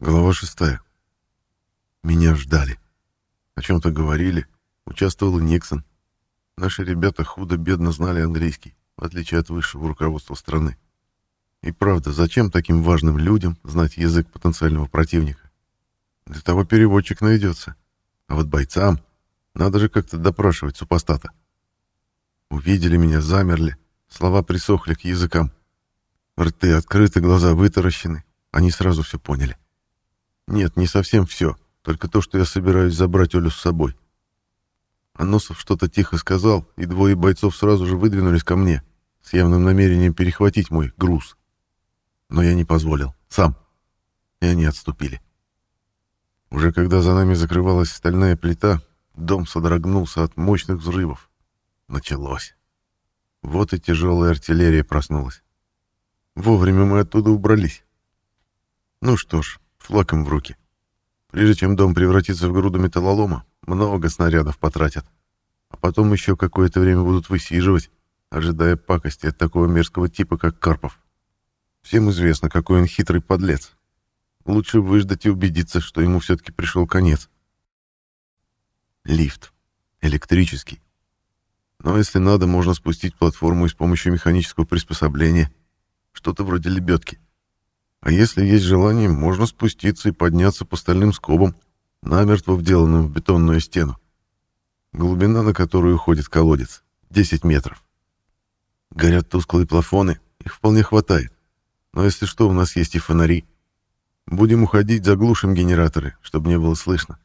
Глава шестая. Меня ждали. О чем-то говорили. Участвовал и Никсон. Наши ребята худо-бедно знали английский, в отличие от высшего руководства страны. И правда, зачем таким важным людям знать язык потенциального противника? Для того переводчик найдется. А вот бойцам надо же как-то допрашивать супостата. Увидели меня, замерли, слова присохли к языкам. Рты открыты, глаза вытаращены. Они сразу все поняли. Нет, не совсем все, только то, что я собираюсь забрать Олю с собой. Аносов что-то тихо сказал, и двое бойцов сразу же выдвинулись ко мне, с явным намерением перехватить мой груз. Но я не позволил, сам. И они отступили. Уже когда за нами закрывалась стальная плита, дом содрогнулся от мощных взрывов. Началось. Вот и тяжелая артиллерия проснулась. Вовремя мы оттуда убрались. Ну что ж, флаком в руки. Прежде чем дом превратится в груду металлолома, много снарядов потратят. А потом еще какое-то время будут высиживать, ожидая пакости от такого мерзкого типа, как Карпов. Всем известно, какой он хитрый подлец. Лучше выждать и убедиться, что ему все-таки пришел конец. Лифт. Электрический. Но если надо, можно спустить платформу и с помощью механического приспособления. Что-то вроде лебедки. А если есть желание, можно спуститься и подняться по стальным скобам, намертво вделанным в бетонную стену. Глубина, на которую уходит колодец, 10 метров. Горят тусклые плафоны, их вполне хватает. Но если что, у нас есть и фонари. Будем уходить, заглушим генераторы, чтобы не было слышно.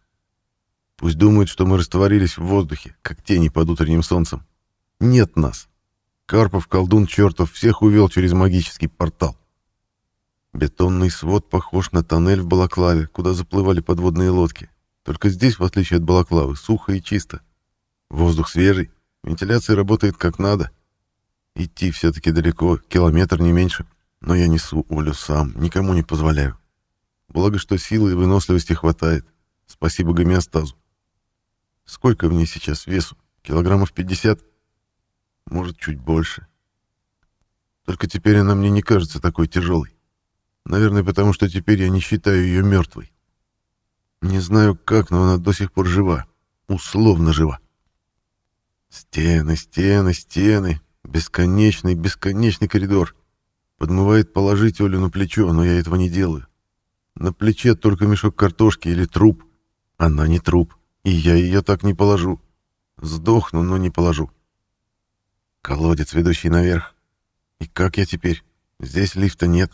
Пусть думают, что мы растворились в воздухе, как тени под утренним солнцем. Нет нас. Карпов, колдун чертов, всех увел через магический портал. Бетонный свод похож на тоннель в Балаклаве, куда заплывали подводные лодки. Только здесь, в отличие от Балаклавы, сухо и чисто. Воздух свежий, вентиляция работает как надо. Идти все-таки далеко, километр не меньше. Но я несу Олю сам, никому не позволяю. Благо, что силы и выносливости хватает. Спасибо гомеостазу. Сколько в ней сейчас весу? Килограммов 50? Может, чуть больше. Только теперь она мне не кажется такой тяжелой. Наверное, потому что теперь я не считаю ее мертвой. Не знаю как, но она до сих пор жива. Условно жива. Стены, стены, стены. Бесконечный, бесконечный коридор. Подмывает положить Олю на плечо, но я этого не делаю. На плече только мешок картошки или труп. Она не труп, и я ее так не положу. Сдохну, но не положу. Колодец, ведущий наверх. И как я теперь? Здесь лифта нет.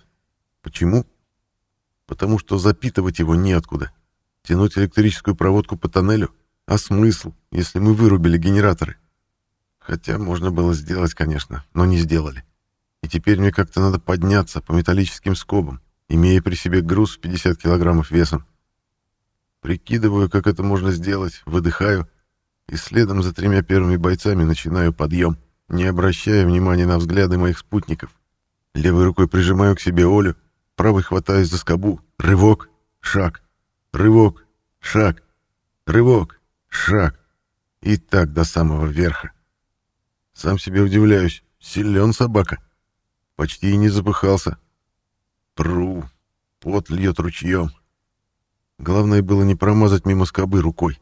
Почему? Потому что запитывать его неоткуда. Тянуть электрическую проводку по тоннелю? А смысл, если мы вырубили генераторы? Хотя можно было сделать, конечно, но не сделали. И теперь мне как-то надо подняться по металлическим скобам, имея при себе груз в 50 килограммов весом. Прикидываю, как это можно сделать, выдыхаю, и следом за тремя первыми бойцами начинаю подъем, не обращая внимания на взгляды моих спутников. Левой рукой прижимаю к себе Олю, правой хватаюсь за скобу. Рывок, шаг, рывок, шаг, рывок, шаг. И так до самого верха. Сам себе удивляюсь, силен собака. Почти и не запыхался. Пру, пот льет ручьем. Главное было не промазать мимо скобы рукой.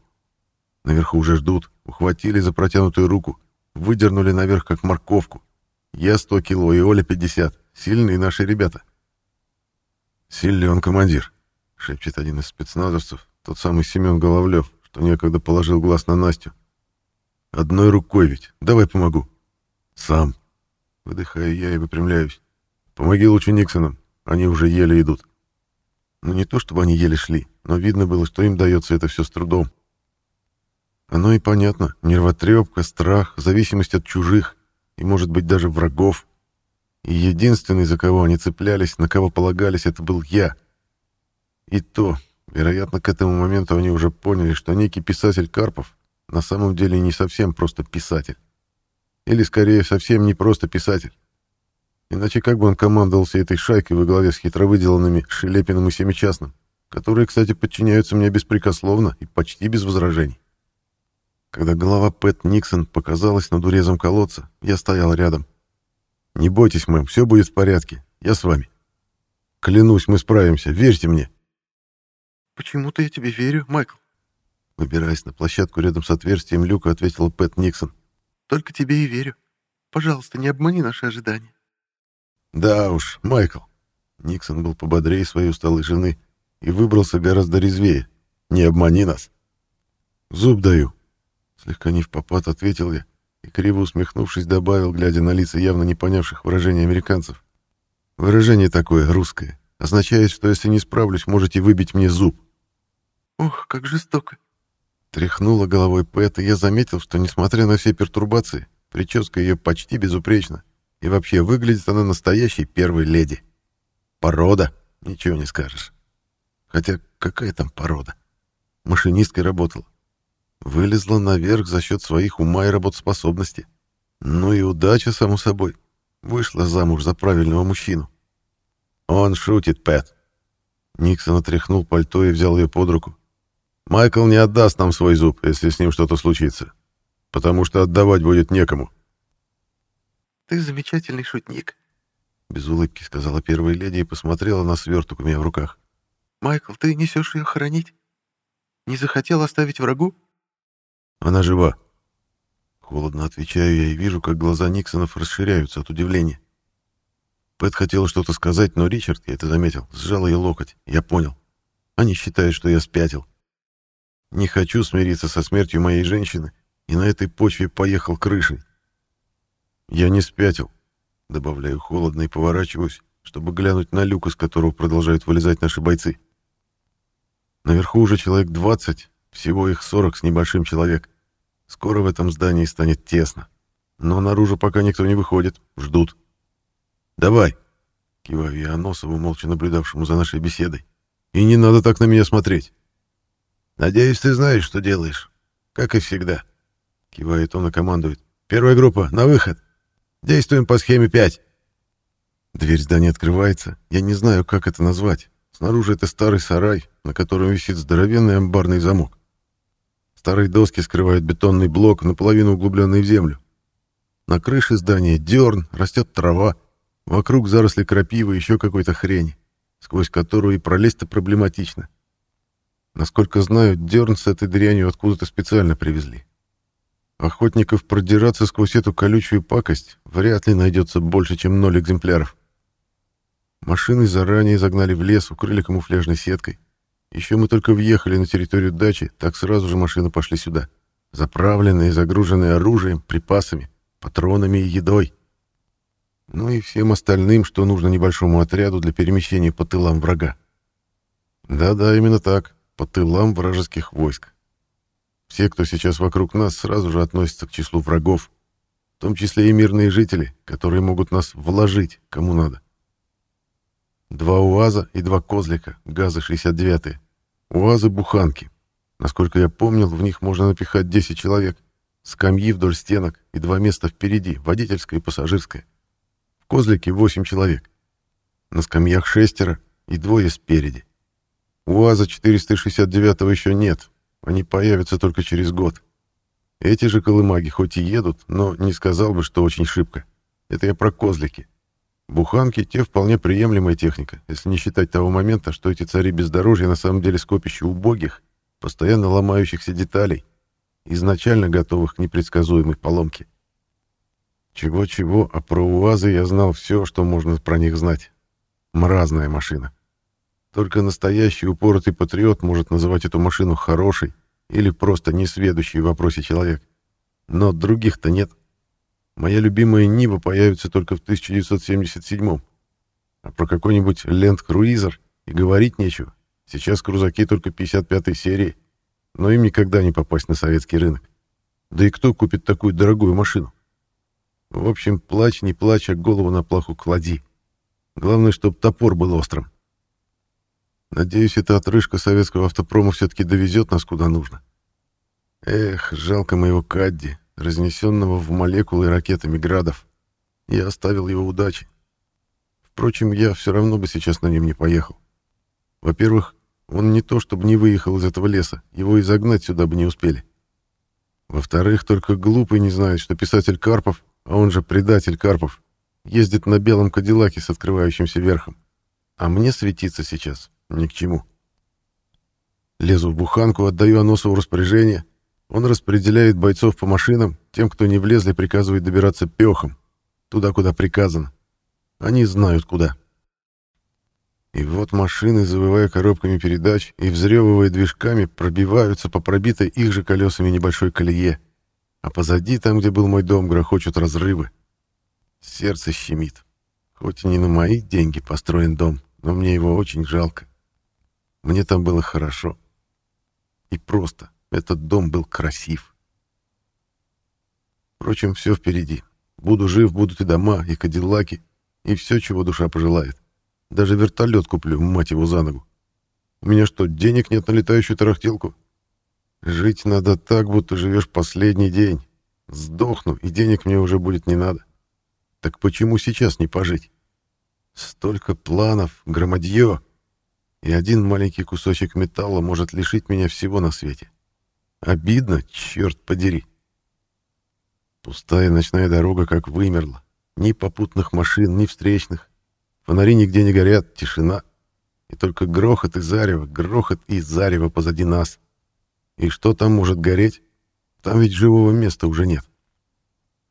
Наверху уже ждут, ухватили за протянутую руку, выдернули наверх как морковку. Я 100 кило и Оля 50. Сильные наши ребята. «Силен командир», — шепчет один из спецназовцев, тот самый Семен Головлев, что некогда положил глаз на Настю. «Одной рукой ведь. Давай помогу». «Сам». Выдыхаю я и выпрямляюсь. «Помоги лучше Никсонам. Они уже еле идут». Ну, не то чтобы они еле шли, но видно было, что им дается это все с трудом. Оно и понятно. Нервотрепка, страх, зависимость от чужих и, может быть, даже врагов. И единственный, за кого они цеплялись, на кого полагались, это был я. И то, вероятно, к этому моменту они уже поняли, что некий писатель Карпов на самом деле не совсем просто писатель. Или, скорее, совсем не просто писатель. Иначе как бы он командовал всей этой шайкой во главе с хитровыделанными Шелепиным и Семичастным, которые, кстати, подчиняются мне беспрекословно и почти без возражений. Когда голова Пэт Никсон показалась над урезом колодца, я стоял рядом. «Не бойтесь, мэм, все будет в порядке. Я с вами. Клянусь, мы справимся, верьте мне». «Почему-то я тебе верю, Майкл», — выбираясь на площадку рядом с отверстием люка, ответила Пэт Никсон. «Только тебе и верю. Пожалуйста, не обмани наши ожидания». «Да уж, Майкл». Никсон был пободрее своей усталой жены и выбрался гораздо резвее. «Не обмани нас». «Зуб даю», — слегка не в попад ответил я и, криво усмехнувшись, добавил, глядя на лица явно не понявших выражений американцев. «Выражение такое, русское. Означает, что если не справлюсь, можете выбить мне зуб». «Ох, как жестоко!» Тряхнула головой Пэт, и я заметил, что, несмотря на все пертурбации, прическа ее почти безупречна, и вообще выглядит она настоящей первой леди. Порода, ничего не скажешь. Хотя какая там порода? Машинисткой работала. Вылезла наверх за счет своих ума и работоспособности. Ну и удача, само собой. Вышла замуж за правильного мужчину. Он шутит, Пэт. Никсон отряхнул пальто и взял ее под руку. Майкл не отдаст нам свой зуб, если с ним что-то случится. Потому что отдавать будет некому. Ты замечательный шутник, без улыбки сказала первая леди и посмотрела на сверток у меня в руках. Майкл, ты несешь ее хоронить? Не захотел оставить врагу? Она жива. Холодно отвечаю я и вижу, как глаза Никсонов расширяются от удивления. Пэт хотела что-то сказать, но Ричард, я это заметил, сжал ее локоть. Я понял. Они считают, что я спятил. Не хочу смириться со смертью моей женщины, и на этой почве поехал крышей. Я не спятил. Добавляю холодно и поворачиваюсь, чтобы глянуть на люк, из которого продолжают вылезать наши бойцы. Наверху уже человек 20, всего их 40 с небольшим человек. Скоро в этом здании станет тесно. Но наружу пока никто не выходит, ждут. «Давай!» — киваю я Аносову, молча наблюдавшему за нашей беседой. «И не надо так на меня смотреть!» «Надеюсь, ты знаешь, что делаешь. Как и всегда!» — кивает он и командует. «Первая группа, на выход! Действуем по схеме 5!» Дверь здания открывается. Я не знаю, как это назвать. Снаружи это старый сарай, на котором висит здоровенный амбарный замок. Старые доски скрывают бетонный блок, наполовину углубленный в землю. На крыше здания дерн, растет трава, вокруг заросли крапивы и еще какой-то хрени, сквозь которую и пролезть-то проблематично. Насколько знаю, дерн с этой дрянью откуда-то специально привезли. Охотников продираться сквозь эту колючую пакость вряд ли найдется больше, чем ноль экземпляров. Машины заранее загнали в лес, укрыли камуфляжной сеткой. Еще мы только въехали на территорию дачи, так сразу же машины пошли сюда. Заправленные, загруженные оружием, припасами, патронами и едой. Ну и всем остальным, что нужно небольшому отряду для перемещения по тылам врага. Да-да, именно так, по тылам вражеских войск. Все, кто сейчас вокруг нас, сразу же относятся к числу врагов, в том числе и мирные жители, которые могут нас вложить, кому надо. Два УАЗа и два козлика, ГАЗы-69. УАЗы-буханки. Насколько я помнил, в них можно напихать 10 человек. Скамьи вдоль стенок и два места впереди, водительское и пассажирское. В козлике 8 человек. На скамьях шестеро и двое спереди. УАЗа 469 еще нет. Они появятся только через год. Эти же колымаги хоть и едут, но не сказал бы, что очень шибко. Это я про козлики. Буханки — те вполне приемлемая техника, если не считать того момента, что эти цари бездорожья на самом деле скопище убогих, постоянно ломающихся деталей, изначально готовых к непредсказуемой поломке. Чего-чего, а про УАЗы я знал все, что можно про них знать. Мразная машина. Только настоящий упоротый патриот может называть эту машину хорошей или просто несведущий в вопросе человек. Но других-то нет. Моя любимая Нива появится только в 1977-м. А про какой-нибудь Ленд-круизер и говорить нечего. Сейчас крузаки только 55-й серии, но им никогда не попасть на советский рынок. Да и кто купит такую дорогую машину? В общем, плачь, не плачь, а голову на плаху клади. Главное, чтобы топор был острым. Надеюсь, эта отрыжка советского автопрома все-таки довезет нас куда нужно. Эх, жалко моего Кадди, разнесенного в молекулы ракетами градов. Я оставил его удачи. Впрочем, я все равно бы сейчас на нем не поехал. Во-первых, он не то чтобы не выехал из этого леса, его и загнать сюда бы не успели. Во-вторых, только глупый не знает, что писатель Карпов, а он же предатель Карпов, ездит на белом кадиллаке с открывающимся верхом. А мне светиться сейчас ни к чему. Лезу в буханку, отдаю Аносову распоряжение. Он распределяет бойцов по машинам, тем, кто не влезли, приказывает добираться пехом, туда, куда приказано. Они знают, куда. И вот машины, завывая коробками передач и взрёвывая движками, пробиваются по пробитой их же колесами небольшой колее. А позади, там, где был мой дом, грохочут разрывы. Сердце щемит. Хоть и не на мои деньги построен дом, но мне его очень жалко. Мне там было хорошо. И просто этот дом был красив. Впрочем, все впереди. Буду жив, будут и дома, и кадиллаки, и все, чего душа пожелает. Даже вертолет куплю, мать его, за ногу. У меня что, денег нет на летающую тарахтелку? Жить надо так, будто живешь последний день. Сдохну, и денег мне уже будет не надо. Так почему сейчас не пожить? Столько планов, громадье, и один маленький кусочек металла может лишить меня всего на свете. Обидно, черт подери. Пустая ночная дорога как вымерла. Ни попутных машин, ни встречных. Фонари нигде не горят, тишина. И только грохот и зарево, грохот и зарево позади нас. И что там может гореть? Там ведь живого места уже нет.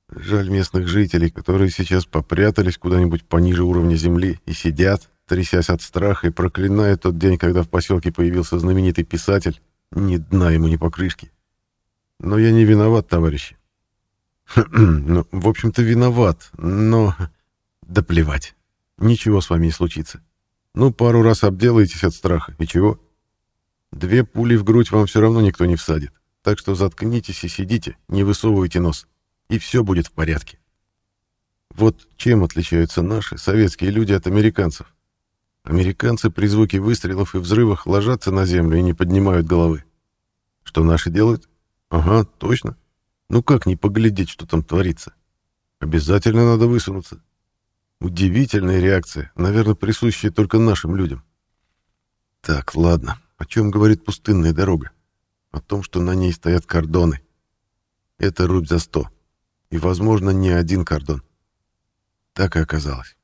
Жаль местных жителей, которые сейчас попрятались куда-нибудь пониже уровня земли и сидят, трясясь от страха и проклиная тот день, когда в поселке появился знаменитый писатель, ни дна ему, ни покрышки. Но я не виноват, товарищи. ну, в общем-то, виноват, но... Да плевать. Ничего с вами не случится. Ну, пару раз обделаетесь от страха, и чего? Две пули в грудь вам все равно никто не всадит. Так что заткнитесь и сидите, не высовывайте нос. И все будет в порядке. Вот чем отличаются наши, советские люди, от американцев. Американцы при звуке выстрелов и взрывах ложатся на землю и не поднимают головы. Что наши делают? Ага, точно. Ну как не поглядеть, что там творится? Обязательно надо высунуться. Удивительная реакция, наверное, присущая только нашим людям. Так, ладно. О чем говорит пустынная дорога? О том, что на ней стоят кордоны. Это рубь за сто. И, возможно, не один кордон. Так и оказалось.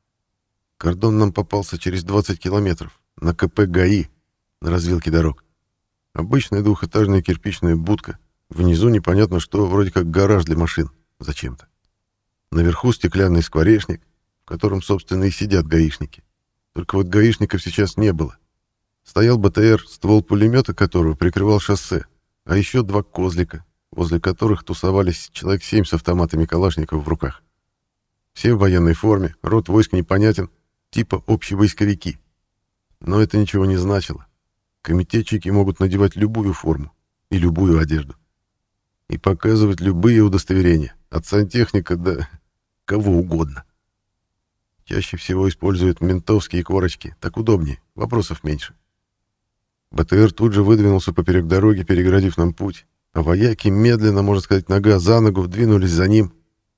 Кордон нам попался через 20 километров, на КП ГАИ, на развилке дорог. Обычная двухэтажная кирпичная будка. Внизу непонятно что, вроде как гараж для машин. Зачем-то. Наверху стеклянный скворечник, в котором, собственно, и сидят гаишники. Только вот гаишников сейчас не было. Стоял БТР, ствол пулемета которого прикрывал шоссе, а еще два козлика, возле которых тусовались человек семь с автоматами Калашников в руках. Все в военной форме, род войск непонятен, типа общевойсковики. Но это ничего не значило. Комитетчики могут надевать любую форму и любую одежду. И показывать любые удостоверения, от сантехника до кого угодно. Чаще всего используют ментовские корочки, так удобнее, вопросов меньше. БТР тут же выдвинулся поперек дороги, переградив нам путь, а вояки медленно, можно сказать, нога за ногу, двинулись за ним,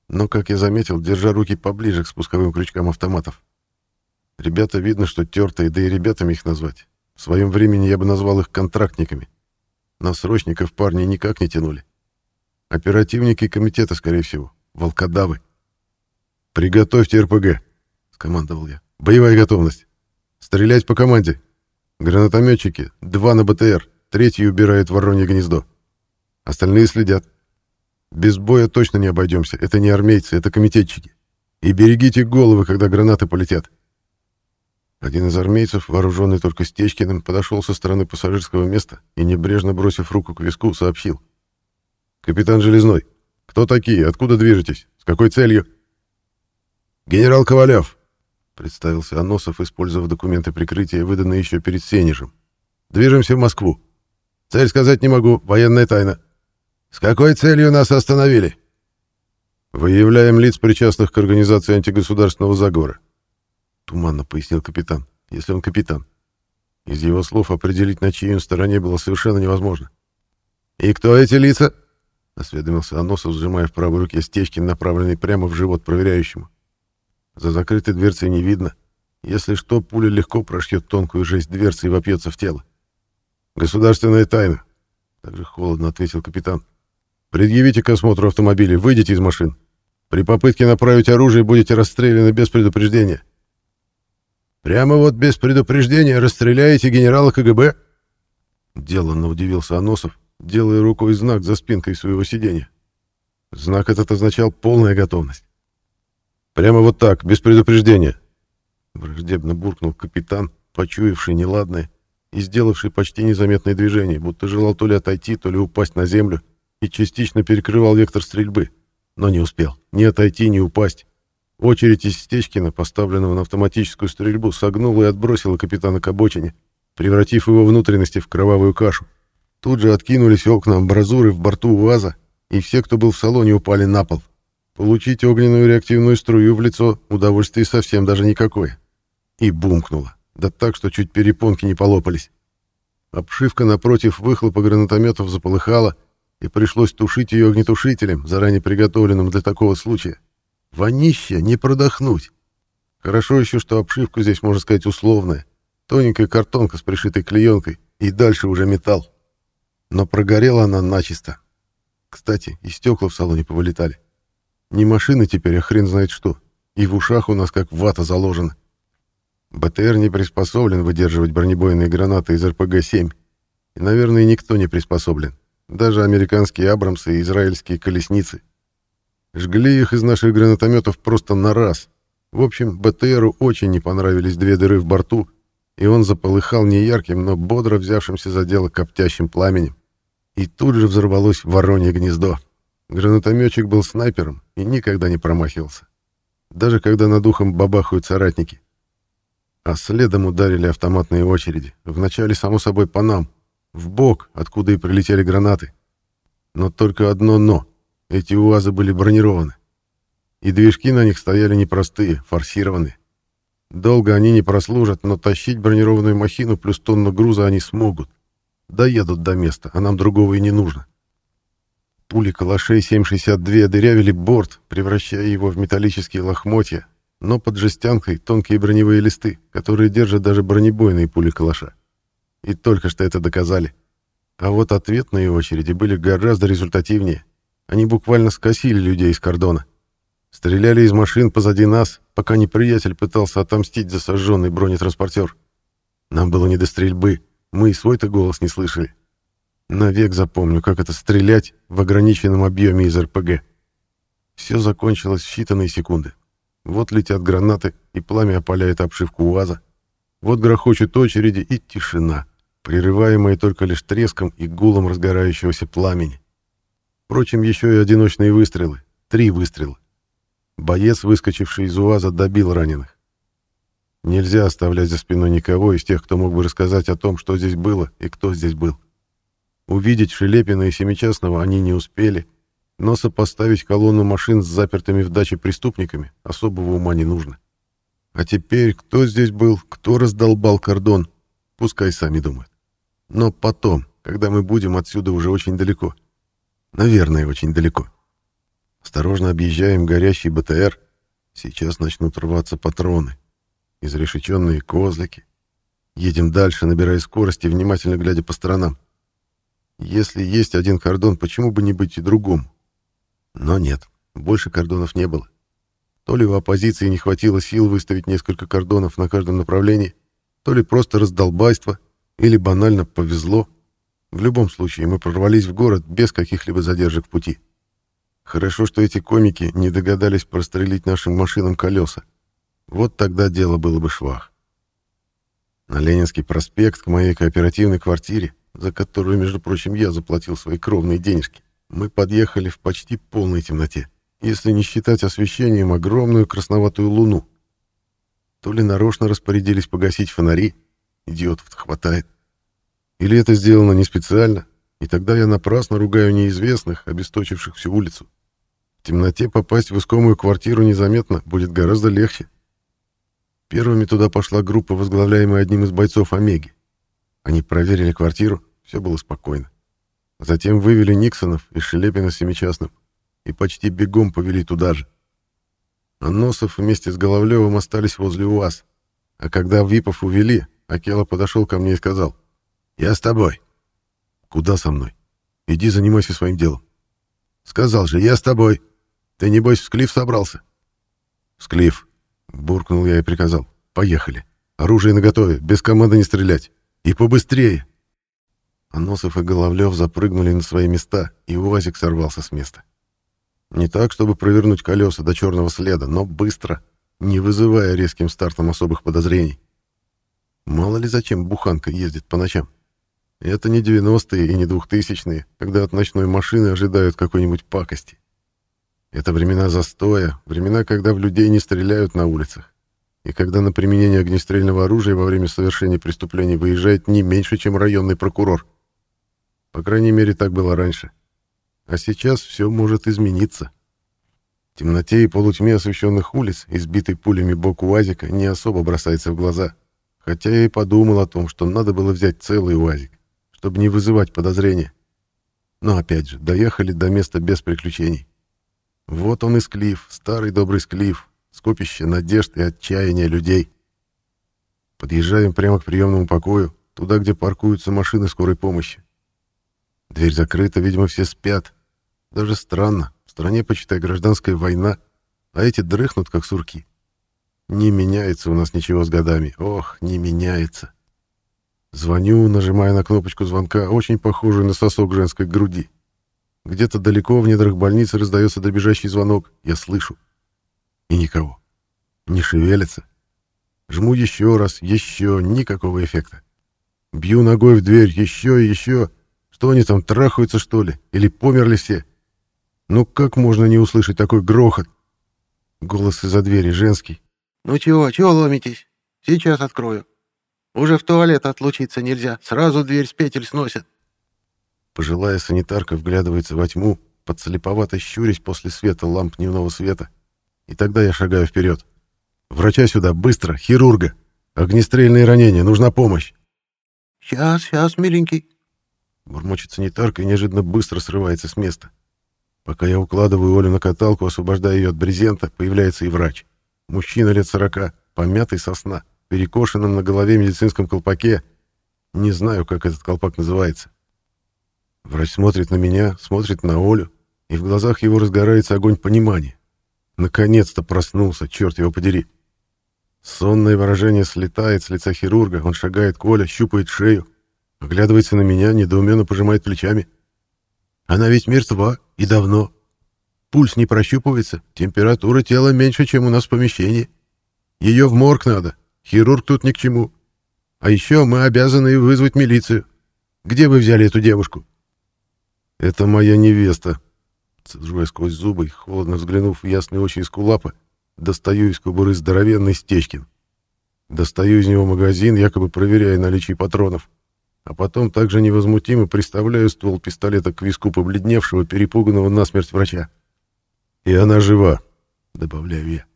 но, как я заметил, держа руки поближе к спусковым крючкам автоматов. Ребята видно, что тертые, да и ребятами их назвать. В своем времени я бы назвал их контрактниками. На срочников парни никак не тянули. Оперативники комитета, скорее всего. Волкодавы. «Приготовьте РПГ», — скомандовал я. «Боевая готовность. Стрелять по команде. Гранатометчики, два на БТР, третий убирает воронье гнездо. Остальные следят. Без боя точно не обойдемся. Это не армейцы, это комитетчики. И берегите головы, когда гранаты полетят. Один из армейцев, вооруженный только Стечкиным, подошел со стороны пассажирского места и, небрежно бросив руку к виску, сообщил. «Капитан Железной, кто такие? Откуда движетесь? С какой целью?» «Генерал Ковалев», — представился Аносов, использовав документы прикрытия, выданные еще перед Сенежем. «Движемся в Москву. Цель сказать не могу, военная тайна. С какой целью нас остановили?» «Выявляем лиц, причастных к организации антигосударственного заговора. Туманно пояснил капитан, если он капитан. Из его слов определить, на чьей он стороне, было совершенно невозможно. «И кто эти лица?» — осведомился Аносов, сжимая в правой руке стечки, направленный прямо в живот проверяющему. За закрытой дверцей не видно. Если что, пуля легко прошьет тонкую жесть дверцы и вопьется в тело. «Государственная тайна», — также холодно ответил капитан. «Предъявите к осмотру автомобиля, выйдите из машин. При попытке направить оружие будете расстреляны без предупреждения. Прямо вот без предупреждения расстреляете генерала КГБ? Деланно удивился Аносов, делая рукой знак за спинкой своего сиденья. Знак этот означал полная готовность. «Прямо вот так, без предупреждения!» Враждебно буркнул капитан, почуявший неладное и сделавший почти незаметное движение, будто желал то ли отойти, то ли упасть на землю, и частично перекрывал вектор стрельбы, но не успел ни отойти, ни упасть. Очередь из Стечкина, поставленного на автоматическую стрельбу, согнула и отбросила капитана к обочине, превратив его внутренности в кровавую кашу. Тут же откинулись окна амбразуры в борту УАЗа, и все, кто был в салоне, упали на пол. Получить огненную реактивную струю в лицо удовольствие совсем даже никакое. И бумкнуло. Да так, что чуть перепонки не полопались. Обшивка напротив выхлопа гранатометов заполыхала, и пришлось тушить ее огнетушителем, заранее приготовленным для такого случая. Вонище не продохнуть. Хорошо еще, что обшивка здесь, можно сказать, условная. Тоненькая картонка с пришитой клеенкой, и дальше уже металл. Но прогорела она начисто. Кстати, и стекла в салоне повылетали. Не машины теперь, а хрен знает что. И в ушах у нас как вата заложена. БТР не приспособлен выдерживать бронебойные гранаты из РПГ-7. И, наверное, никто не приспособлен. Даже американские «Абрамсы» и израильские «Колесницы». Жгли их из наших гранатометов просто на раз. В общем, БТРу очень не понравились две дыры в борту, и он заполыхал не ярким, но бодро взявшимся за дело коптящим пламенем. И тут же взорвалось воронье гнездо. Гранатометчик был снайпером и никогда не промахивался. Даже когда над ухом бабахают соратники. А следом ударили автоматные очереди. Вначале, само собой, по нам. В бок, откуда и прилетели гранаты. Но только одно «но». Эти УАЗы были бронированы. И движки на них стояли непростые, форсированные. Долго они не прослужат, но тащить бронированную махину плюс тонну груза они смогут. Доедут до места, а нам другого и не нужно. Пули калашей 7,62 дырявили борт, превращая его в металлические лохмотья, но под жестянкой тонкие броневые листы, которые держат даже бронебойные пули калаша. И только что это доказали. А вот ответные очереди были гораздо результативнее. Они буквально скосили людей из кордона. Стреляли из машин позади нас, пока неприятель пытался отомстить за сожженный бронетранспортер. Нам было не до стрельбы, мы и свой-то голос не слышали. Навек запомню, как это стрелять в ограниченном объеме из РПГ. Все закончилось в считанные секунды. Вот летят гранаты, и пламя опаляет обшивку УАЗа. Вот грохочут очереди, и тишина, прерываемая только лишь треском и гулом разгорающегося пламени. Впрочем, еще и одиночные выстрелы. Три выстрела. Боец, выскочивший из УАЗа, добил раненых. Нельзя оставлять за спиной никого из тех, кто мог бы рассказать о том, что здесь было и кто здесь был. Увидеть Шелепина и Семичастного они не успели, но сопоставить колонну машин с запертыми в даче преступниками особого ума не нужно. А теперь кто здесь был, кто раздолбал кордон, пускай сами думают. Но потом, когда мы будем отсюда уже очень далеко. Наверное, очень далеко. Осторожно объезжаем горящий БТР. Сейчас начнут рваться патроны. Изрешеченные козлики. Едем дальше, набирая скорости, внимательно глядя по сторонам. Если есть один кордон, почему бы не быть и другому? Но нет, больше кордонов не было. То ли у оппозиции не хватило сил выставить несколько кордонов на каждом направлении, то ли просто раздолбайство, или банально повезло. В любом случае, мы прорвались в город без каких-либо задержек в пути. Хорошо, что эти комики не догадались прострелить нашим машинам колеса. Вот тогда дело было бы швах. На Ленинский проспект к моей кооперативной квартире за которую, между прочим, я заплатил свои кровные денежки, мы подъехали в почти полной темноте, если не считать освещением огромную красноватую луну. То ли нарочно распорядились погасить фонари, идиотов хватает, или это сделано не специально, и тогда я напрасно ругаю неизвестных, обесточивших всю улицу. В темноте попасть в искомую квартиру незаметно будет гораздо легче. Первыми туда пошла группа, возглавляемая одним из бойцов Омеги. Они проверили квартиру, все было спокойно. Затем вывели Никсонов и Шелепина с Семичастным и почти бегом повели туда же. А Носов вместе с Головлевым остались возле УАЗ. А когда Випов увели, Акела подошел ко мне и сказал, «Я с тобой». «Куда со мной? Иди занимайся своим делом». «Сказал же, я с тобой. Ты, небось, в Склиф собрался?» «В Склиф», — буркнул я и приказал, «Поехали. Оружие наготове, без команды не стрелять». И побыстрее. а Носов и Головлев запрыгнули на свои места, и УАЗик сорвался с места. Не так, чтобы провернуть колеса до черного следа, но быстро, не вызывая резким стартом особых подозрений. Мало ли зачем буханка ездит по ночам. Это не 90-е и не 2000-е, когда от ночной машины ожидают какой-нибудь пакости. Это времена застоя, времена, когда в людей не стреляют на улицах, и когда на применение огнестрельного оружия во время совершения преступлений выезжает не меньше, чем районный прокурор. По крайней мере, так было раньше. А сейчас все может измениться. В темноте и полутьме освещенных улиц, избитый пулями бок УАЗика, не особо бросается в глаза. Хотя я и подумал о том, что надо было взять целый УАЗик, чтобы не вызывать подозрения. Но опять же, доехали до места без приключений. Вот он и склиф, старый добрый склиф, скопище надежд и отчаяния людей. Подъезжаем прямо к приемному покою, туда, где паркуются машины скорой помощи. Дверь закрыта, видимо, все спят, даже странно. В стране, почитай, гражданская война, а эти дрыхнут, как сурки. Не меняется у нас ничего с годами. Ох, не меняется. Звоню, нажимая на кнопочку звонка, очень похожую на сосок женской груди. Где-то далеко в недрах больницы раздается добежащий звонок. Я слышу. И никого. Не шевелится. Жму еще раз, еще, никакого эффекта. Бью ногой в дверь, еще и еще. Что они там, трахаются, что ли? Или померли все? Ну как можно не услышать такой грохот? Голос из-за двери, женский. «Ну чего, чего ломитесь? Сейчас открою. Уже в туалет отлучиться нельзя, сразу дверь с петель сносят». Пожилая санитарка вглядывается во тьму, подслеповато щурясь после света ламп дневного света. И тогда я шагаю вперед. «Врача сюда, быстро, хирурга! Огнестрельные ранения, нужна помощь!» «Сейчас, сейчас, миленький!» Бурмочет санитарка и неожиданно быстро срывается с места. Пока я укладываю Олю на каталку, освобождая ее от брезента, появляется и врач. Мужчина лет сорока, помятый сосна, перекошенном на голове медицинском колпаке. Не знаю, как этот колпак называется. Врач смотрит на меня, смотрит на Олю, и в глазах его разгорается огонь понимания. Наконец-то проснулся, черт его подери. Сонное выражение слетает с лица хирурга, он шагает к Оле, щупает шею, оглядывается на меня, недоуменно пожимает плечами. Она ведь мертва, и давно. Пульс не прощупывается, температура тела меньше, чем у нас в помещении. Ее в морг надо, хирург тут ни к чему. А еще мы обязаны вызвать милицию. Где вы взяли эту девушку?» «Это моя невеста», — цежу я сквозь зубы, холодно взглянув в ясные очи из кулапа, достаю из кобуры здоровенный Стечкин. Достаю из него магазин, якобы проверяя наличие патронов а потом также невозмутимо приставляю ствол пистолета к виску побледневшего, перепуганного насмерть врача. «И она жива», — добавляю я.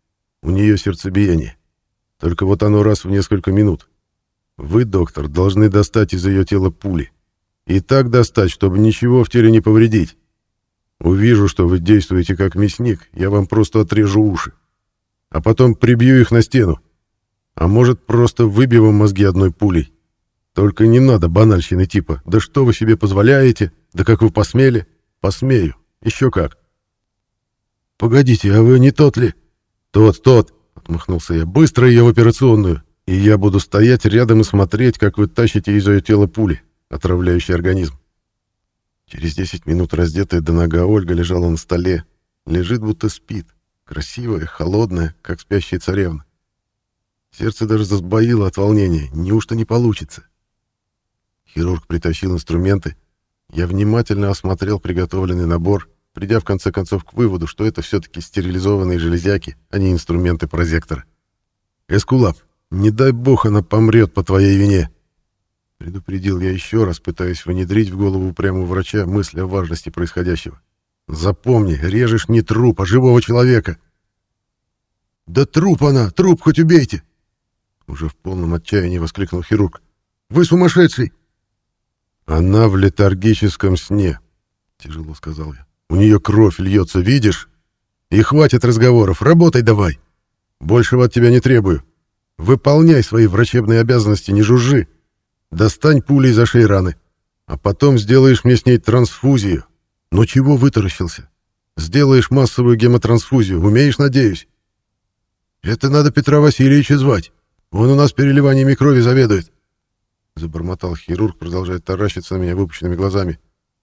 «У нее сердцебиение. Только вот оно раз в несколько минут. Вы, доктор, должны достать из ее тела пули. И так достать, чтобы ничего в теле не повредить. Увижу, что вы действуете как мясник, я вам просто отрежу уши. А потом прибью их на стену. А может, просто выбью вам мозги одной пулей. Только не надо банальщины типа «Да что вы себе позволяете? Да как вы посмели?» «Посмею. Еще как». «Погодите, а вы не тот ли?» «Тот, тот», — отмахнулся я. «Быстро ее в операционную, и я буду стоять рядом и смотреть, как вы тащите из ее тела пули, отравляющие организм». Через 10 минут раздетая до нога Ольга лежала на столе. Лежит, будто спит. Красивая, холодная, как спящая царевна. Сердце даже засбоило от волнения. Неужто не получится? Хирург притащил инструменты. Я внимательно осмотрел приготовленный набор, придя в конце концов к выводу, что это все-таки стерилизованные железяки, а не инструменты прозектора. «Эскулап, не дай бог она помрет по твоей вине!» Предупредил я еще раз, пытаясь внедрить в голову прямо врача мысль о важности происходящего. «Запомни, режешь не труп, а живого человека!» «Да труп она! Труп хоть убейте!» Уже в полном отчаянии воскликнул хирург. «Вы сумасшедший! «Она в летаргическом сне», — тяжело сказал я. «У нее кровь льется, видишь? И хватит разговоров, работай давай. Большего от тебя не требую. Выполняй свои врачебные обязанности, не жужжи. Достань пули из-за шеи раны, а потом сделаешь мне с ней трансфузию. Но чего вытаращился? Сделаешь массовую гемотрансфузию, умеешь, надеюсь? Это надо Петра Васильевича звать. Он у нас переливаниями крови заведует. — забормотал хирург, продолжая таращиться на меня выпущенными глазами.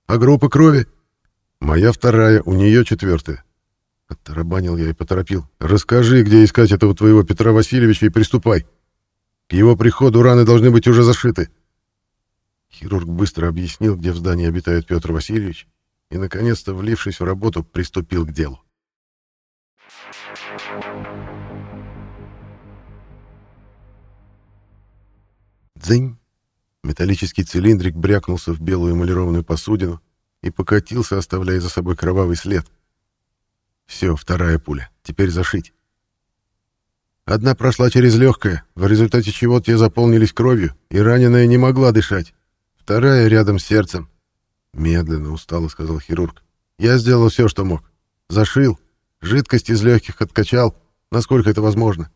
«А группа крови?» «Моя вторая, у нее четвертая». Оттарабанил я и поторопил. «Расскажи, где искать этого твоего Петра Васильевича и приступай. К его приходу раны должны быть уже зашиты». Хирург быстро объяснил, где в здании обитает Петр Васильевич, и, наконец-то, влившись в работу, приступил к делу. Дзынь! Металлический цилиндрик брякнулся в белую эмалированную посудину и покатился, оставляя за собой кровавый след. Все, вторая пуля. Теперь зашить. Одна прошла через легкое, в результате чего те заполнились кровью, и раненая не могла дышать. Вторая рядом с сердцем. Медленно, устало сказал хирург. Я сделал все, что мог. Зашил, жидкость из легких откачал, насколько это возможно.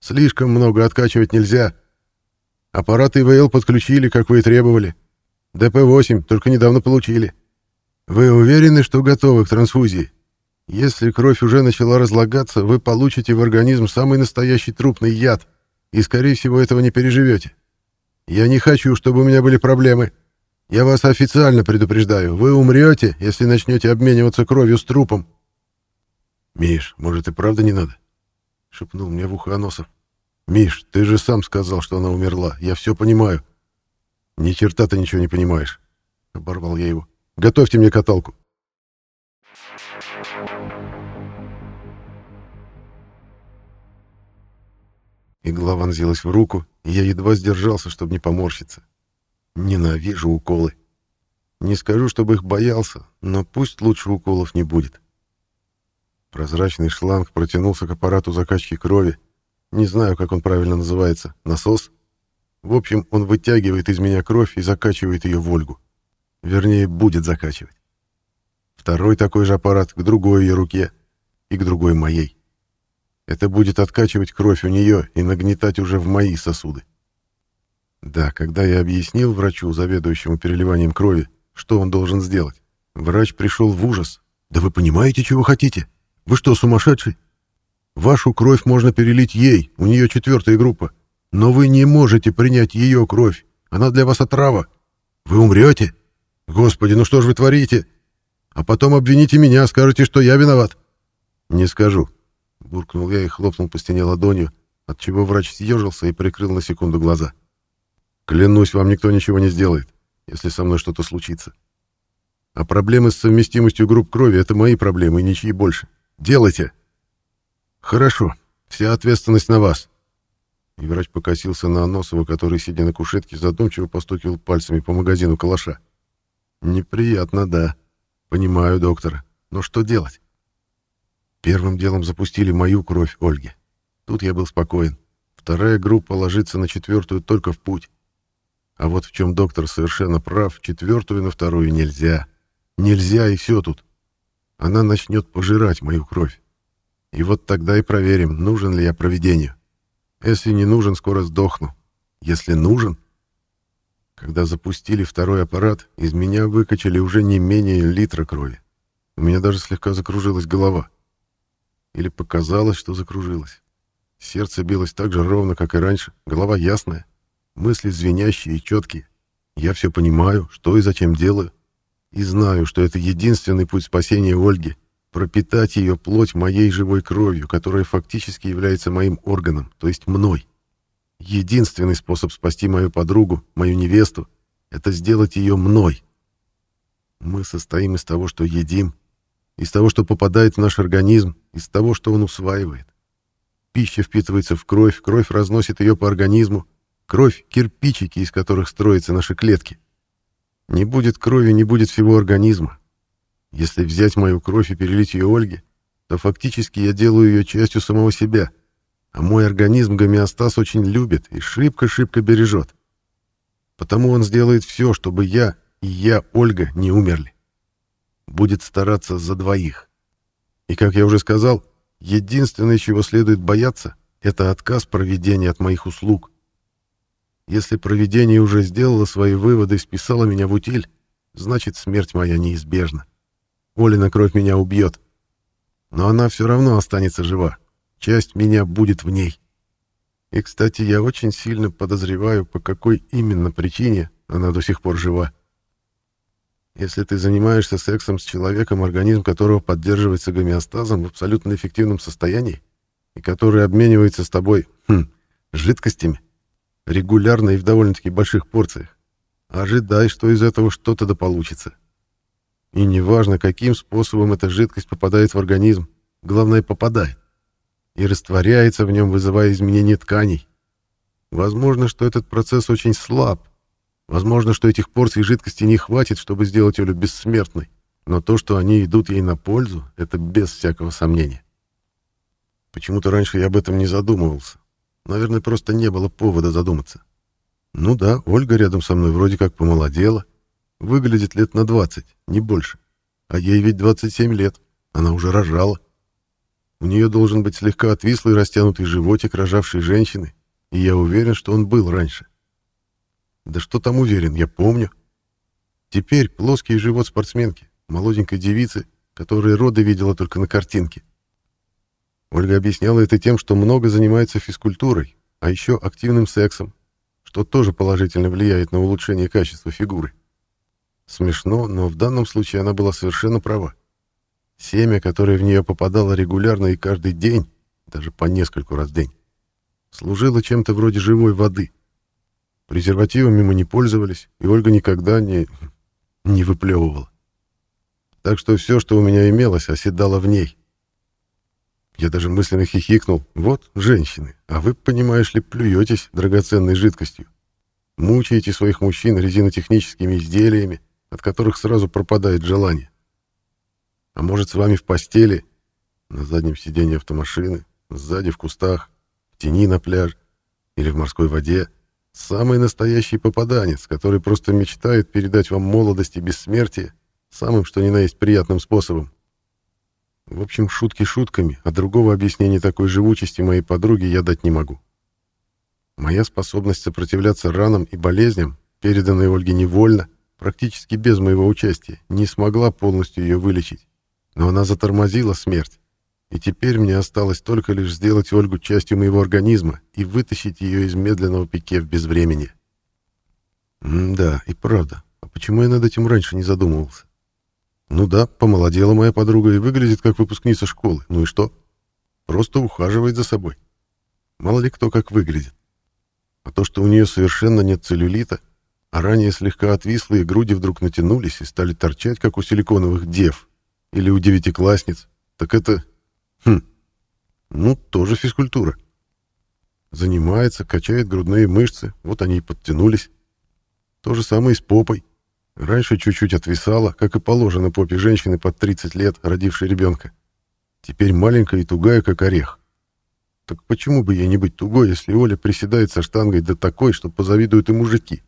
Слишком много откачивать нельзя, Аппарат ИВЛ подключили, как вы и требовали. ДП-8 только недавно получили. Вы уверены, что готовы к трансфузии? Если кровь уже начала разлагаться, вы получите в организм самый настоящий трупный яд, и, скорее всего, этого не переживете. Я не хочу, чтобы у меня были проблемы. Я вас официально предупреждаю. Вы умрете, если начнете обмениваться кровью с трупом. Миш, может и правда не надо? Шепнул мне в ухо Аносов. «Миш, ты же сам сказал, что она умерла. Я все понимаю». «Ни черта ты ничего не понимаешь», — оборвал я его. «Готовьте мне каталку». Игла вонзилась в руку, и я едва сдержался, чтобы не поморщиться. Ненавижу уколы. Не скажу, чтобы их боялся, но пусть лучше уколов не будет. Прозрачный шланг протянулся к аппарату закачки крови, не знаю, как он правильно называется. Насос? В общем, он вытягивает из меня кровь и закачивает ее в Ольгу. Вернее, будет закачивать. Второй такой же аппарат к другой ее руке и к другой моей. Это будет откачивать кровь у нее и нагнетать уже в мои сосуды. Да, когда я объяснил врачу, заведующему переливанием крови, что он должен сделать, врач пришел в ужас. «Да вы понимаете, чего хотите? Вы что, сумасшедший? Вашу кровь можно перелить ей, у нее четвертая группа. Но вы не можете принять ее кровь. Она для вас отрава. Вы умрете. Господи, ну что же вы творите? А потом обвините меня, скажете, что я виноват. Не скажу. Буркнул я и хлопнул по стене ладонью, отчего врач съежился и прикрыл на секунду глаза. Клянусь, вам никто ничего не сделает, если со мной что-то случится. А проблемы с совместимостью групп крови — это мои проблемы и ничьи больше. Делайте!» «Хорошо. Вся ответственность на вас». И врач покосился на Аносова, который, сидя на кушетке, задумчиво постукивал пальцами по магазину калаша. «Неприятно, да. Понимаю, доктора. Но что делать?» Первым делом запустили мою кровь Ольге. Тут я был спокоен. Вторая группа ложится на четвертую только в путь. А вот в чем доктор совершенно прав, четвертую на вторую нельзя. Нельзя, и все тут. Она начнет пожирать мою кровь. И вот тогда и проверим, нужен ли я проведению. Если не нужен, скоро сдохну. Если нужен... Когда запустили второй аппарат, из меня выкачали уже не менее литра крови. У меня даже слегка закружилась голова. Или показалось, что закружилась. Сердце билось так же ровно, как и раньше, голова ясная, мысли звенящие и четкие. Я все понимаю, что и зачем делаю, и знаю, что это единственный путь спасения Ольги, пропитать ее плоть моей живой кровью, которая фактически является моим органом, то есть мной. Единственный способ спасти мою подругу, мою невесту, это сделать ее мной. Мы состоим из того, что едим, из того, что попадает в наш организм, из того, что он усваивает. Пища впитывается в кровь, кровь разносит ее по организму, кровь — кирпичики, из которых строятся наши клетки. Не будет крови, не будет всего организма. Если взять мою кровь и перелить ее Ольге, то фактически я делаю ее частью самого себя, а мой организм гомеостаз очень любит и шибко-шибко бережет. Потому он сделает все, чтобы я и я, Ольга, не умерли. Будет стараться за двоих. И, как я уже сказал, единственное, чего следует бояться, это отказ проведения от моих услуг. Если проведение уже сделало свои выводы и списало меня в утиль, значит, смерть моя неизбежна. Олина кровь меня убьет. Но она все равно останется жива. Часть меня будет в ней. И, кстати, я очень сильно подозреваю, по какой именно причине она до сих пор жива. Если ты занимаешься сексом с человеком, организм которого поддерживается гомеостазом в абсолютно эффективном состоянии, и который обменивается с тобой хм, жидкостями, регулярно и в довольно-таки больших порциях, ожидай, что из этого что-то да получится. И неважно, каким способом эта жидкость попадает в организм, главное, попадает. И растворяется в нем, вызывая изменения тканей. Возможно, что этот процесс очень слаб, Возможно, что этих порций жидкости не хватит, чтобы сделать Олю бессмертной, но то, что они идут ей на пользу, это без всякого сомнения. Почему-то раньше я об этом не задумывался. Наверное, просто не было повода задуматься. Ну да, Ольга рядом со мной вроде как помолодела. Выглядит лет на 20, не больше. А ей ведь 27 лет. Она уже рожала. У нее должен быть слегка отвислый растянутый животик рожавшей женщины, и я уверен, что он был раньше. Да что там уверен, я помню. Теперь плоский живот спортсменки, молоденькой девицы, которая роды видела только на картинке. Ольга объясняла это тем, что много занимается физкультурой, а еще активным сексом, что тоже положительно влияет на улучшение качества фигуры. Смешно, но в данном случае она была совершенно права. Семя, которое в нее попадало регулярно и каждый день, даже по нескольку раз в день, служило чем-то вроде живой воды. Презервативами мы не пользовались, и Ольга никогда не... не выплевывала. Так что все, что у меня имелось, оседало в ней. Я даже мысленно хихикнул. Вот, женщины, а вы, понимаешь ли, плюетесь драгоценной жидкостью. Мучаете своих мужчин резинотехническими изделиями, от которых сразу пропадает желание. А может, с вами в постели, на заднем сиденье автомашины, сзади в кустах, в тени на пляж или в морской воде, Самый настоящий попаданец, который просто мечтает передать вам молодость и бессмертие самым что ни на есть приятным способом. В общем, шутки шутками, а другого объяснения такой живучести моей подруги я дать не могу. Моя способность сопротивляться ранам и болезням, переданной Ольге невольно, практически без моего участия, не смогла полностью ее вылечить. Но она затормозила смерть, и теперь мне осталось только лишь сделать Ольгу частью моего организма и вытащить ее из медленного пике в безвремени. да, и правда. А почему я над этим раньше не задумывался? Ну да, помолодела моя подруга и выглядит как выпускница школы. Ну и что? Просто ухаживает за собой. Мало ли кто как выглядит. А то, что у нее совершенно нет целлюлита, а ранее слегка отвислые груди вдруг натянулись и стали торчать, как у силиконовых дев или у девятиклассниц, так это Хм. Ну, тоже физкультура. Занимается, качает грудные мышцы, вот они и подтянулись. То же самое и с попой. Раньше чуть-чуть отвисала, как и положено попе женщины под 30 лет, родившей ребенка. Теперь маленькая и тугая, как орех. Так почему бы ей не быть тугой, если Оля приседает со штангой до такой, что позавидуют и мужики?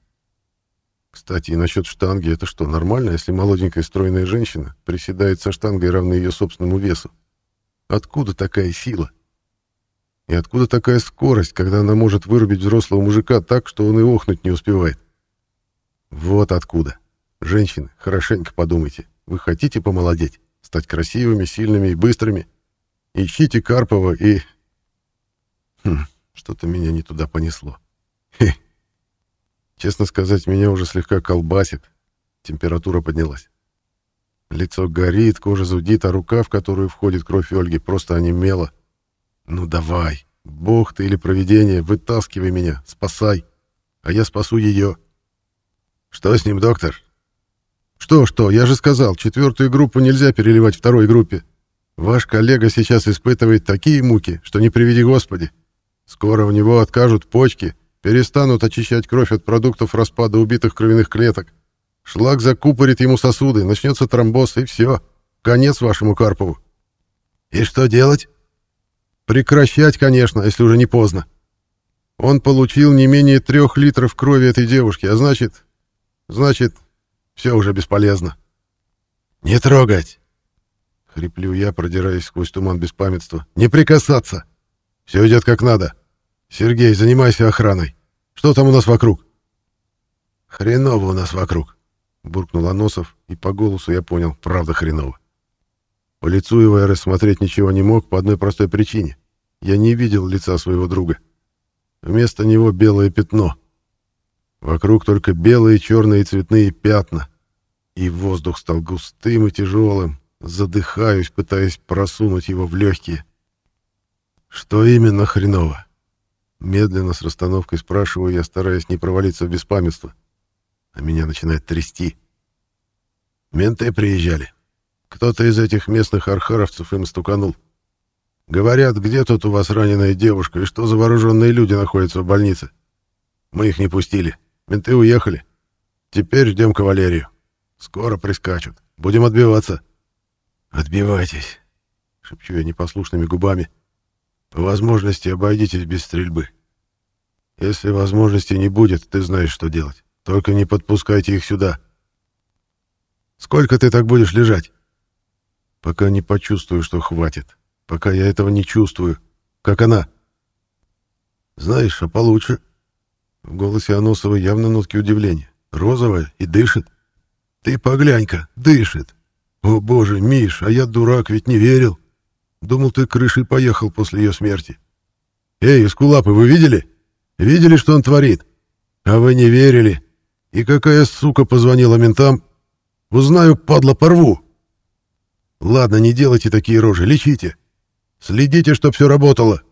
Кстати, и насчет штанги, это что, нормально, если молоденькая стройная женщина приседает со штангой, равной ее собственному весу? Откуда такая сила? И откуда такая скорость, когда она может вырубить взрослого мужика так, что он и охнуть не успевает? Вот откуда. Женщины, хорошенько подумайте. Вы хотите помолодеть? Стать красивыми, сильными и быстрыми? Ищите Карпова и... Хм, что-то меня не туда понесло. Честно сказать, меня уже слегка колбасит. Температура поднялась. Лицо горит, кожа зудит, а рука, в которую входит кровь Ольги, просто онемела. «Ну давай, бог ты или провидение, вытаскивай меня, спасай, а я спасу ее». «Что с ним, доктор?» «Что-что, я же сказал, четвертую группу нельзя переливать второй группе. Ваш коллега сейчас испытывает такие муки, что не приведи Господи. Скоро у него откажут почки, перестанут очищать кровь от продуктов распада убитых кровяных клеток. Шлак закупорит ему сосуды, начнется тромбоз, и все. Конец вашему Карпову. И что делать? Прекращать, конечно, если уже не поздно. Он получил не менее трех литров крови этой девушки, а значит... Значит, все уже бесполезно. «Не трогать!» — хриплю я, продираясь сквозь туман беспамятства. «Не прикасаться! Все идет как надо. Сергей, занимайся охраной. Что там у нас вокруг?» «Хреново у нас вокруг буркнул Аносов, и по голосу я понял, правда хреново. По лицу его я рассмотреть ничего не мог по одной простой причине. Я не видел лица своего друга. Вместо него белое пятно. Вокруг только белые, черные и цветные пятна. И воздух стал густым и тяжелым. Задыхаюсь, пытаясь просунуть его в легкие. Что именно хреново? Медленно, с расстановкой спрашиваю я, стараясь не провалиться в беспамятство. А меня начинает трясти. Менты приезжали. Кто-то из этих местных архаровцев им стуканул. Говорят, где тут у вас раненая девушка и что за вооруженные люди находятся в больнице. Мы их не пустили. Менты уехали. Теперь ждем кавалерию. Скоро прискачут. Будем отбиваться. Отбивайтесь, шепчу я непослушными губами. По возможности обойдитесь без стрельбы. Если возможности не будет, ты знаешь, что делать. Только не подпускайте их сюда. Сколько ты так будешь лежать? Пока не почувствую, что хватит. Пока я этого не чувствую. Как она? Знаешь, а получше. В голосе Аносова явно нотки удивления. Розовая и дышит. Ты поглянь-ка, дышит. О боже, Миш, а я дурак, ведь не верил. Думал, ты крышей поехал после ее смерти. Эй, эскулапы, вы видели? Видели, что он творит? А вы не верили. И какая сука позвонила ментам? Узнаю, падла, порву. Ладно, не делайте такие рожи, лечите. Следите, чтоб все работало.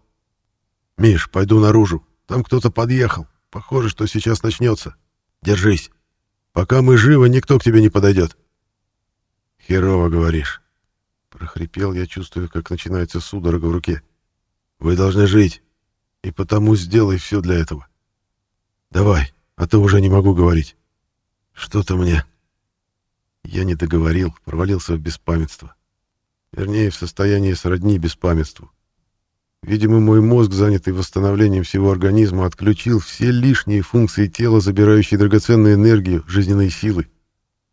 Миш, пойду наружу. Там кто-то подъехал. Похоже, что сейчас начнется. Держись. Пока мы живы, никто к тебе не подойдет. Херово говоришь. Прохрипел я, чувствую, как начинается судорога в руке. Вы должны жить. И потому сделай все для этого. Давай, а то уже не могу говорить. Что-то мне... Я не договорил, провалился в беспамятство. Вернее, в состоянии сродни беспамятству. Видимо, мой мозг, занятый восстановлением всего организма, отключил все лишние функции тела, забирающие драгоценную энергию, жизненные силы.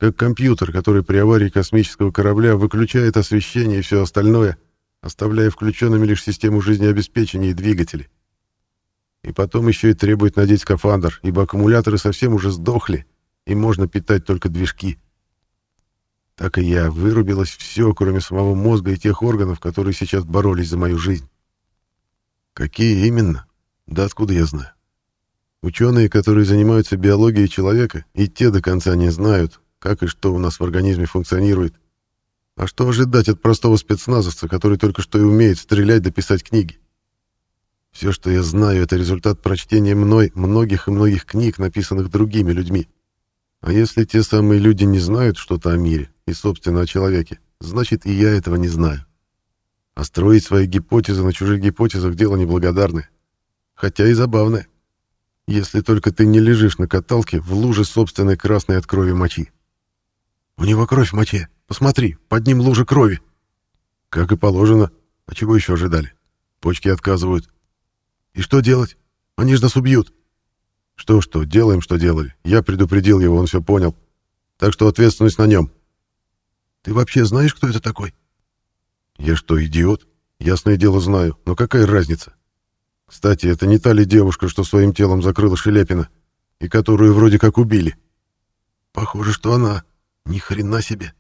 Как компьютер, который при аварии космического корабля выключает освещение и все остальное, оставляя включенными лишь систему жизнеобеспечения и двигатели. И потом еще и требует надеть скафандр, ибо аккумуляторы совсем уже сдохли, и можно питать только движки. Так и я, вырубилось все, кроме самого мозга и тех органов, которые сейчас боролись за мою жизнь. Какие именно? Да откуда я знаю? Ученые, которые занимаются биологией человека, и те до конца не знают, как и что у нас в организме функционирует. А что ожидать от простого спецназовца, который только что и умеет стрелять да писать книги? Все, что я знаю, это результат прочтения мной многих и многих книг, написанных другими людьми. А если те самые люди не знают что-то о мире и, собственно, о человеке, значит, и я этого не знаю. А строить свои гипотезы на чужих гипотезах — дело неблагодарное. Хотя и забавное. Если только ты не лежишь на каталке в луже собственной красной от крови мочи. У него кровь в моче. Посмотри, под ним лужа крови. Как и положено. А чего еще ожидали? Почки отказывают. И что делать? Они же нас убьют. Что-что, делаем, что делали. Я предупредил его, он все понял. Так что ответственность на нем. Ты вообще знаешь, кто это такой? Я что, идиот? Ясное дело знаю, но какая разница? Кстати, это не та ли девушка, что своим телом закрыла Шелепина, и которую вроде как убили? Похоже, что она. Ни хрена себе.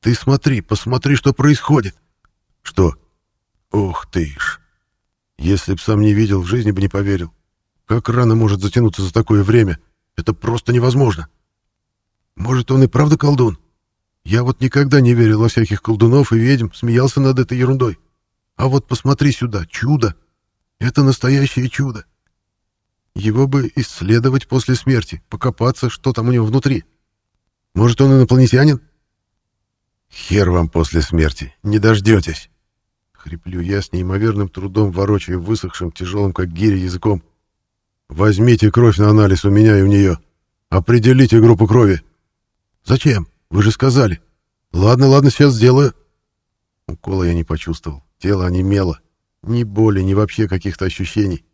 Ты смотри, посмотри, что происходит. Что? Ух ты ж. Если б сам не видел, в жизни бы не поверил. Как рано может затянуться за такое время? Это просто невозможно. Может, он и правда колдун? Я вот никогда не верил во всяких колдунов и ведьм, смеялся над этой ерундой. А вот посмотри сюда, чудо. Это настоящее чудо. Его бы исследовать после смерти, покопаться, что там у него внутри. Может, он инопланетянин? Хер вам после смерти, не дождетесь. Хриплю я с неимоверным трудом, ворочая высохшим, тяжелым, как гиря, языком. Возьмите кровь на анализ у меня и у нее. Определите группу крови. Зачем? Вы же сказали. Ладно, ладно, сейчас сделаю. Укола я не почувствовал. Тело онемело. Ни боли, ни вообще каких-то ощущений.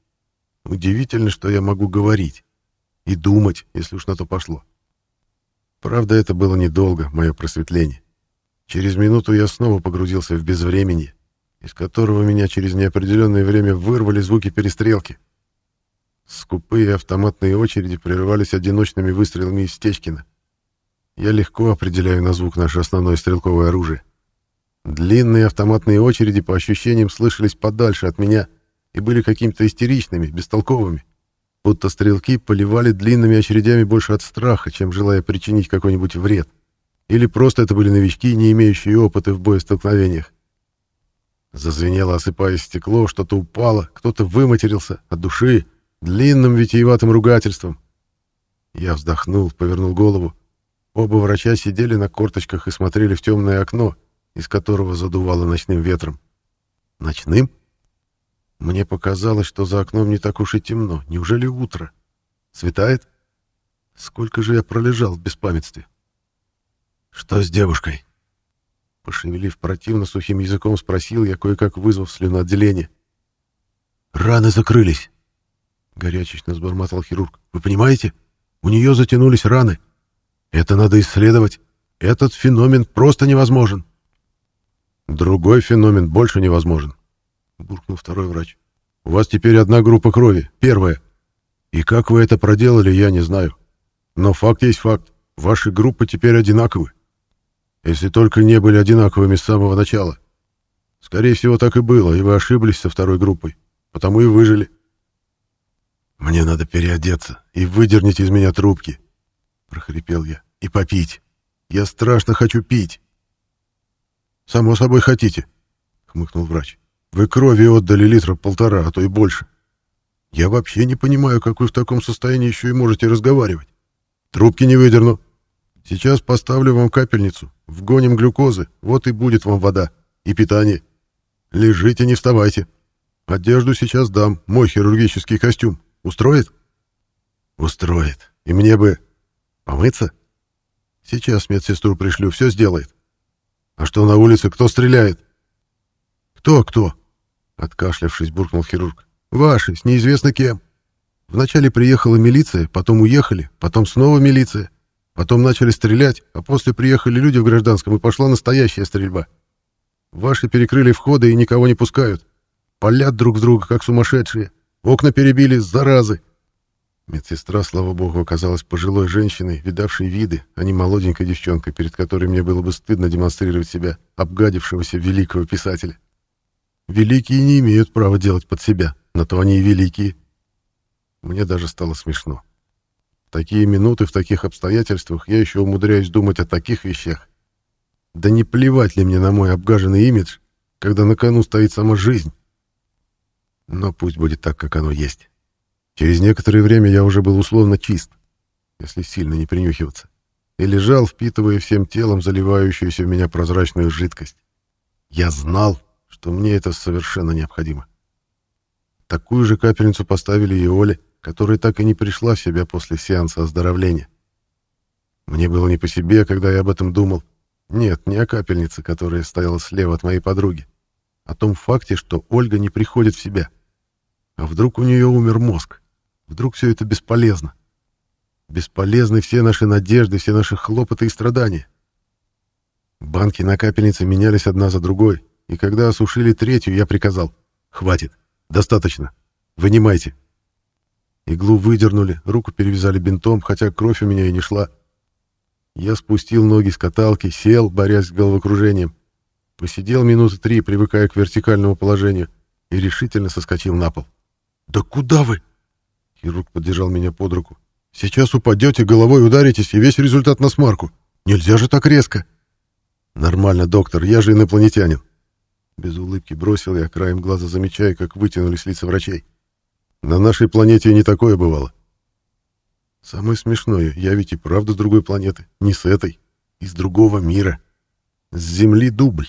Удивительно, что я могу говорить. И думать, если уж на то пошло. Правда, это было недолго, мое просветление. Через минуту я снова погрузился в безвременье, из которого меня через неопределенное время вырвали звуки перестрелки. Скупые автоматные очереди прерывались одиночными выстрелами из Стечкина. Я легко определяю на звук наше основное стрелковое оружие. Длинные автоматные очереди, по ощущениям, слышались подальше от меня, и были какими-то истеричными, бестолковыми, будто стрелки поливали длинными очередями больше от страха, чем желая причинить какой-нибудь вред. Или просто это были новички, не имеющие опыта в боестолкновениях. Зазвенело, осыпаясь стекло, что-то упало, кто-то выматерился от души, длинным витиеватым ругательством. Я вздохнул, повернул голову. Оба врача сидели на корточках и смотрели в темное окно, из которого задувало ночным ветром. Ночным? Мне показалось, что за окном не так уж и темно. Неужели утро? Светает? Сколько же я пролежал в беспамятстве? Что с девушкой? Пошевелив противно сухим языком, спросил я, кое-как вызвав слюноотделение. «Раны закрылись!» — горячечно сбормотал хирург. «Вы понимаете? У нее затянулись раны. Это надо исследовать. Этот феномен просто невозможен». «Другой феномен больше невозможен», — буркнул второй врач. «У вас теперь одна группа крови, первая. И как вы это проделали, я не знаю. Но факт есть факт. Ваши группы теперь одинаковы. Если только не были одинаковыми с самого начала. Скорее всего, так и было, и вы ошиблись со второй группой. Потому и выжили. Мне надо переодеться и выдернуть из меня трубки, прохрипел я. И попить. Я страшно хочу пить. Само собой хотите, хмыкнул врач. Вы крови отдали литра полтора, а то и больше. Я вообще не понимаю, как вы в таком состоянии еще и можете разговаривать. Трубки не выдерну. Сейчас поставлю вам капельницу, вгоним глюкозы, вот и будет вам вода и питание. Лежите, не вставайте. Одежду сейчас дам, мой хирургический костюм. Устроит? Устроит. И мне бы помыться? Сейчас медсестру пришлю, все сделает. А что на улице, кто стреляет? Кто, кто? Откашлявшись, буркнул хирург. Ваши, с неизвестно кем. Вначале приехала милиция, потом уехали, потом снова милиция. Потом начали стрелять, а после приехали люди в гражданском, и пошла настоящая стрельба. Ваши перекрыли входы и никого не пускают. Палят друг в друга, как сумасшедшие. Окна перебили, заразы. Медсестра, слава богу, оказалась пожилой женщиной, видавшей виды, а не молоденькой девчонкой, перед которой мне было бы стыдно демонстрировать себя, обгадившегося великого писателя. Великие не имеют права делать под себя, на то они и великие. Мне даже стало смешно такие минуты, в таких обстоятельствах я еще умудряюсь думать о таких вещах. Да не плевать ли мне на мой обгаженный имидж, когда на кону стоит сама жизнь? Но пусть будет так, как оно есть. Через некоторое время я уже был условно чист, если сильно не принюхиваться, и лежал, впитывая всем телом заливающуюся в меня прозрачную жидкость. Я знал, что мне это совершенно необходимо. Такую же капельницу поставили и Оле, которая так и не пришла в себя после сеанса оздоровления. Мне было не по себе, когда я об этом думал. Нет, не о капельнице, которая стояла слева от моей подруги. О том факте, что Ольга не приходит в себя. А вдруг у нее умер мозг? Вдруг все это бесполезно? Бесполезны все наши надежды, все наши хлопоты и страдания. Банки на капельнице менялись одна за другой, и когда осушили третью, я приказал. «Хватит. Достаточно. Вынимайте. Иглу выдернули, руку перевязали бинтом, хотя кровь у меня и не шла. Я спустил ноги с каталки, сел, борясь с головокружением. Посидел минуты три, привыкая к вертикальному положению, и решительно соскочил на пол. «Да куда вы?» Хирург поддержал меня под руку. «Сейчас упадете, головой ударитесь, и весь результат на смарку. Нельзя же так резко!» «Нормально, доктор, я же инопланетянин!» Без улыбки бросил я, краем глаза замечая, как вытянулись лица врачей. На нашей планете не такое бывало. Самое смешное, я ведь и правда с другой планеты, не с этой, из другого мира. С Земли дубль.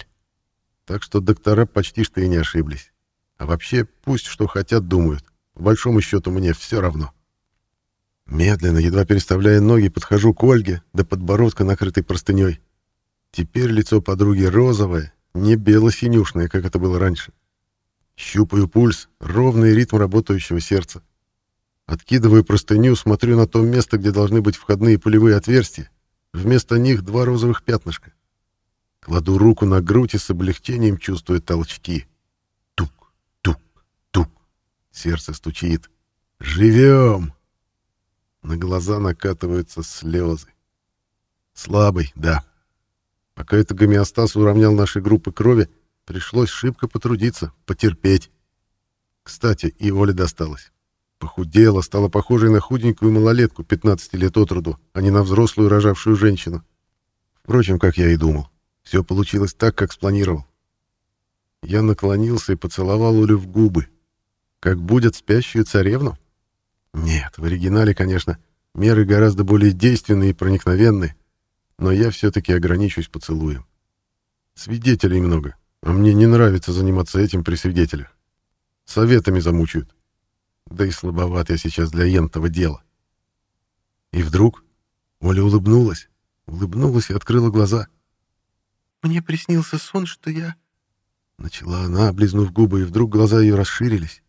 Так что доктора почти что и не ошиблись. А вообще, пусть что хотят, думают. В большому счету мне все равно. Медленно, едва переставляя ноги, подхожу к Ольге, до подбородка накрытой простыней. Теперь лицо подруги розовое, не бело-синюшное, как это было раньше. Щупаю пульс, ровный ритм работающего сердца. Откидываю простыню, смотрю на то место, где должны быть входные пулевые отверстия. Вместо них два розовых пятнышка. Кладу руку на грудь и с облегчением чувствую толчки. Тук, тук, тук. Сердце стучит. Живем! На глаза накатываются слезы. Слабый, да. Пока это гомеостаз уравнял наши группы крови, Пришлось шибко потрудиться, потерпеть. Кстати, и Оле досталось. Похудела, стала похожей на худенькую малолетку 15 лет от роду, а не на взрослую рожавшую женщину. Впрочем, как я и думал, все получилось так, как спланировал. Я наклонился и поцеловал Олю в губы. Как будет спящую царевну? Нет, в оригинале, конечно, меры гораздо более действенные и проникновенные, но я все-таки ограничусь поцелуем. Свидетелей много, а мне не нравится заниматься этим при свидетелях. Советами замучают. Да и слабоват я сейчас для ентого дела. И вдруг Оля улыбнулась, улыбнулась и открыла глаза. «Мне приснился сон, что я Начала она, облизнув губы, и вдруг глаза ее расширились.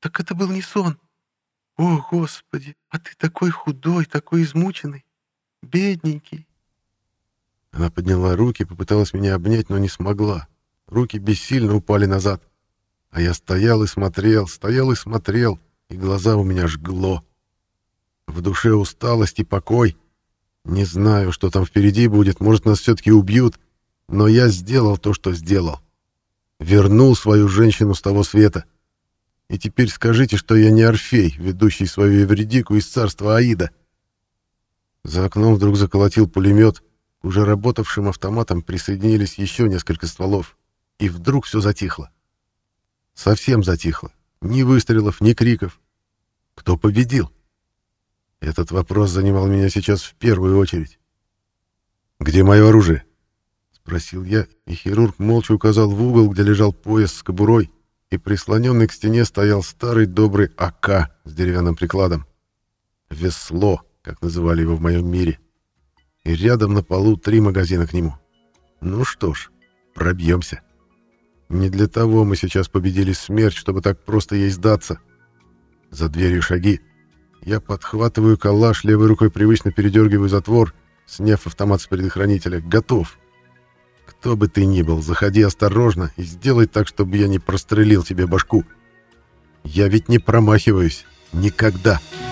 «Так это был не сон. О, Господи, а ты такой худой, такой измученный, бедненький». Она подняла руки, попыталась меня обнять, но не смогла. Руки бессильно упали назад. А я стоял и смотрел, стоял и смотрел, и глаза у меня жгло. В душе усталость и покой. Не знаю, что там впереди будет, может, нас все-таки убьют, но я сделал то, что сделал. Вернул свою женщину с того света. И теперь скажите, что я не Орфей, ведущий свою Эвредику из царства Аида. За окном вдруг заколотил пулемет. К уже работавшим автоматам присоединились еще несколько стволов. И вдруг все затихло. Совсем затихло. Ни выстрелов, ни криков. Кто победил? Этот вопрос занимал меня сейчас в первую очередь. «Где мое оружие?» спросил я, и хирург молча указал в угол, где лежал пояс с кобурой, и прислоненный к стене стоял старый добрый АК с деревянным прикладом. Весло, как называли его в моем мире. И рядом на полу три магазина к нему. Ну что ж, пробьемся. Не для того мы сейчас победили смерть, чтобы так просто ей сдаться. За дверью шаги. Я подхватываю калаш, левой рукой привычно передергиваю затвор, сняв автомат с предохранителя. Готов. Кто бы ты ни был, заходи осторожно и сделай так, чтобы я не прострелил тебе башку. Я ведь не промахиваюсь. Никогда. Никогда.